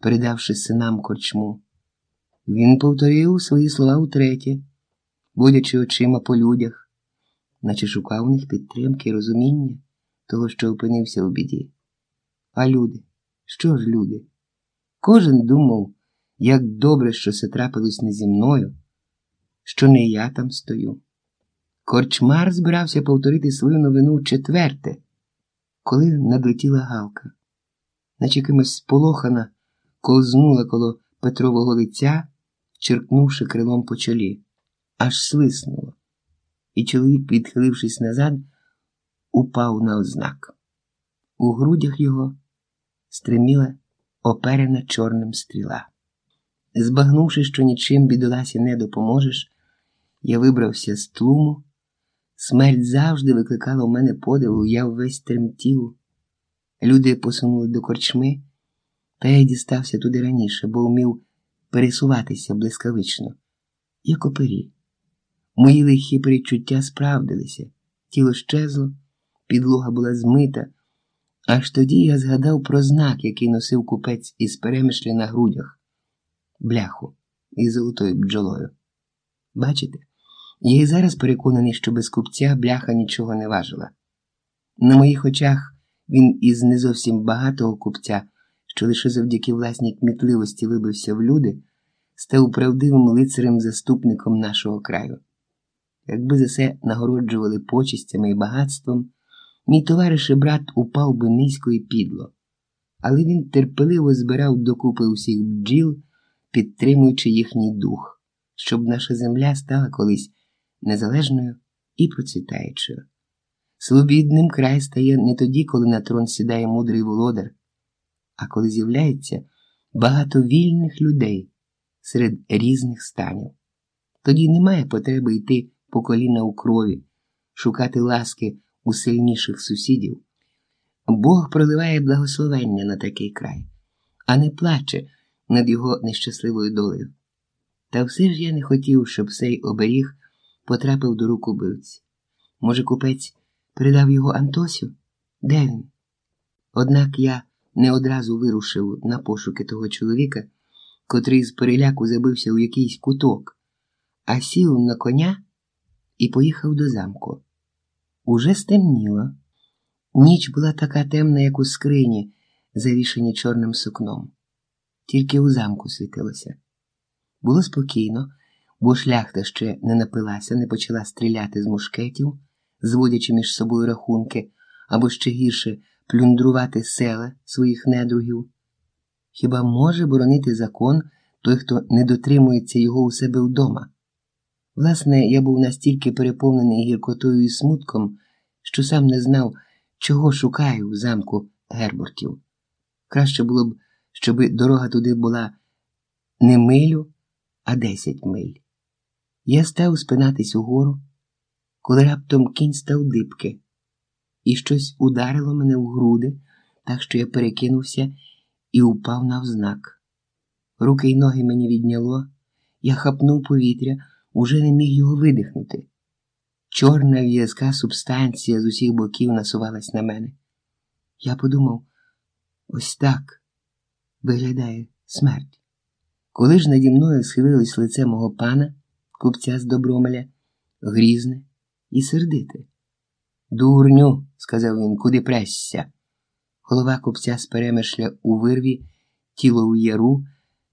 передавши синам корчму. Він повторив свої слова утретє, водячи очима по людях, наче шукав у них підтримки і розуміння того, що опинився у біді. А люди, що ж люди? Кожен думав, як добре, що це трапилось не зі мною, що не я там стою. Корчмар збирався повторити свою новину в четверте, коли надлетіла галка, наче кимось сполохана, ковзнула коло Петрового лиця, черкнувши крилом по чолі, аж свиснуло, і чоловік, відхилившись назад, упав на ознак. У грудях його стриміла оперена чорним стріла. Збагнувши, що нічим бідоласі не допоможеш, я вибрався з тлуму. Смерть завжди викликала у мене подиву, я весь тремтів. Люди посунули до корчми, та я дістався туди раніше, бо вмів пересуватися блискавично, як опері. Мої лихі перечуття справдилися, тіло щезло, підлога була змита. Аж тоді я згадав про знак, який носив купець із перемишлі на грудях, бляху із золотою бджолою. Бачите? Я і зараз переконаний, що без купця бляха нічого не важила. На моїх очах він із не зовсім багатого купця, що лише завдяки власній кмітливості вибився в люди, став правдивим лицарем-заступником нашого краю. Якби за це нагороджували почистями і багатством, мій товариш і брат упав би низько і підло, але він терпеливо збирав докупи усіх бджіл, підтримуючи їхній дух, щоб наша земля стала колись незалежною і процвітаючою. Свобідним край стає не тоді, коли на трон сідає мудрий володар, а коли з'являється багато вільних людей серед різних станів. Тоді немає потреби йти по коліна у крові, шукати ласки у сильніших сусідів. Бог проливає благословення на такий край, а не плаче над його нещасливою долею. Та все ж я не хотів, щоб цей оберіг потрапив до рук убивці. Може, купець передав його Антосю? Де він? Однак я не одразу вирушив на пошуки того чоловіка, котрий з переляку забився у якийсь куток, а сів на коня і поїхав до замку. Уже стемніло. Ніч була така темна, як у скрині, завішені чорним сукном. Тільки у замку світилося. Було спокійно, бо шляхта ще не напилася, не почала стріляти з мушкетів, зводячи між собою рахунки, або ще гірше плюндрувати села своїх недругів. Хіба може боронити закон той, хто не дотримується його у себе вдома? Власне, я був настільки переповнений гіркотою і смутком, що сам не знав, чого шукаю в замку Гербортів. Краще було б, щоби дорога туди була не милю, а десять миль. Я став спинатись угору, коли раптом кінь став дибки, і щось ударило мене в груди, так що я перекинувся і упав навзнак. Руки й ноги мені відняло, я хапнув повітря, уже не міг його видихнути. Чорна в'язка субстанція з усіх боків насувалась на мене. Я подумав, ось так виглядає смерть. Коли ж наді мною схилилось лице мого пана, купця з Добромеля, грізне і сердите. Дурню, сказав він, куди пресся. Голова купця з перемишля у вирві, тіло у яру,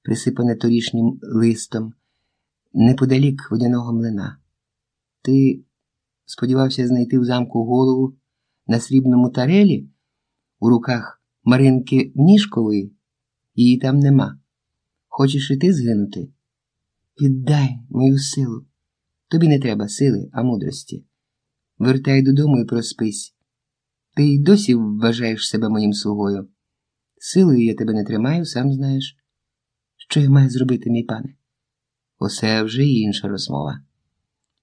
присипане торішнім листом, неподалік водяного млина. Ти сподівався знайти в замку голову на срібному тарелі у руках Маринки Мнішкової? Її там нема. Хочеш і ти згинути? Віддай мою силу. Тобі не треба сили, а мудрості. Вертай додому і проспись. Ти й досі вважаєш себе моїм слугою. Силою я тебе не тримаю, сам знаєш. Що я маю зробити, мій пане? Оце вже інша розмова.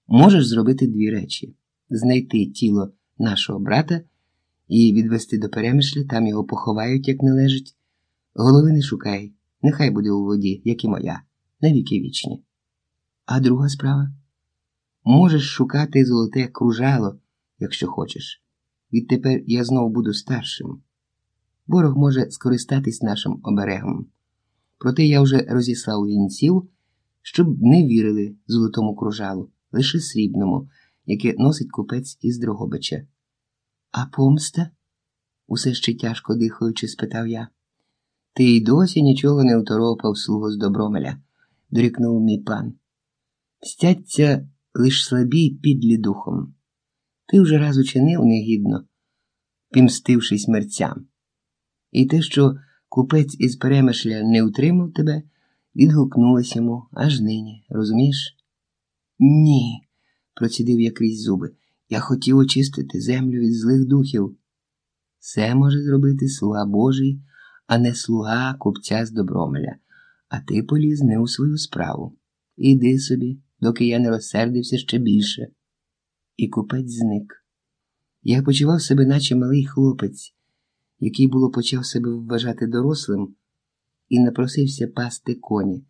Можеш зробити дві речі: знайти тіло нашого брата і відвести до перемишля, там його поховають, як належить. Голови не шукай, нехай буде у воді, як і моя, навіки вічні. А друга справа можеш шукати золоте кружало, якщо хочеш. Відтепер я знову буду старшим. Ворог може скористатись нашим оберегом. Проте я вже розіслав гінців, щоб не вірили золотому кружалу, лише срібному, яке носить купець із Дрогобича. А помста? усе ще тяжко дихаючи, спитав я. Ти й досі нічого не второпав слугу з Добромеля, дорікнув мій пан. Стяться лиш слабі підлі духом. Ти вже раз учинив негідно, пімстившись мерцям. І те, що купець із перемишля не утримав тебе, відгукнулось йому аж нині, розумієш? Ні, процідив я крізь зуби. Я хотів очистити землю від злих духів. Все може зробити слуга Божий, а не слуга купця з Добромеля, а ти поліз не у свою справу. Іди собі, доки я не розсердився ще більше. І купець зник. Я почував себе, наче малий хлопець, який було почав себе вважати дорослим, і напросився пасти коні.